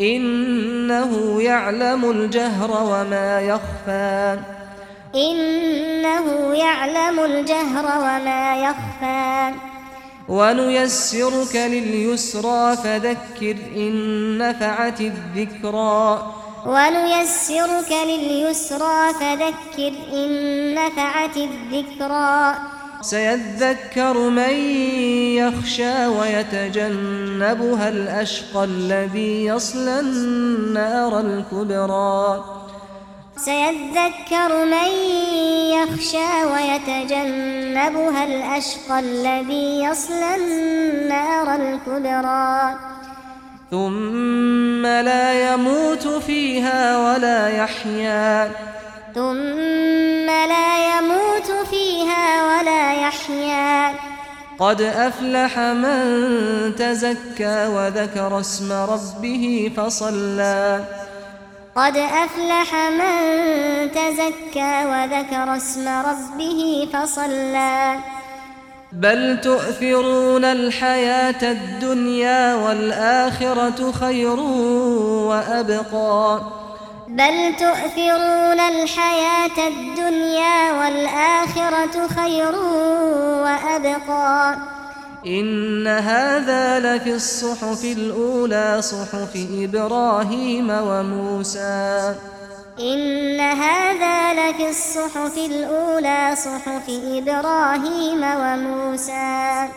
إنه يعلم الجهر وما يخفى. إنه يعلم الجهر وما يخفى. ونيسرك لليسرى فذكر إن نفعت الذكرى. ونيسرك لليسرى فذكر إن نفعت الذكرى. سيذكر من يخشى ويتجنبها الأشقى الذي يصلى النار الكبرى. سيذكر من يخشى ويتجنبها الأشقى الذي يصلى النار الكبرى. ثم لا يموت فيها ولا يحيا. ثم لا قد أفلح من تزكى وذكر اسم ربه فصلى. قد أفلح من تزكى وذكر اسم ربه فصلى. بل تؤثرون الحياة الدنيا والآخرة خير وأبقى. بل تؤثرون الحياة الدنيا والآخرة خير وأبقى. إن هذا لفي الصحف الأولى صحف إبراهيم وموسى. إن هذا لفي الصحف الأولى صحف إبراهيم وموسى.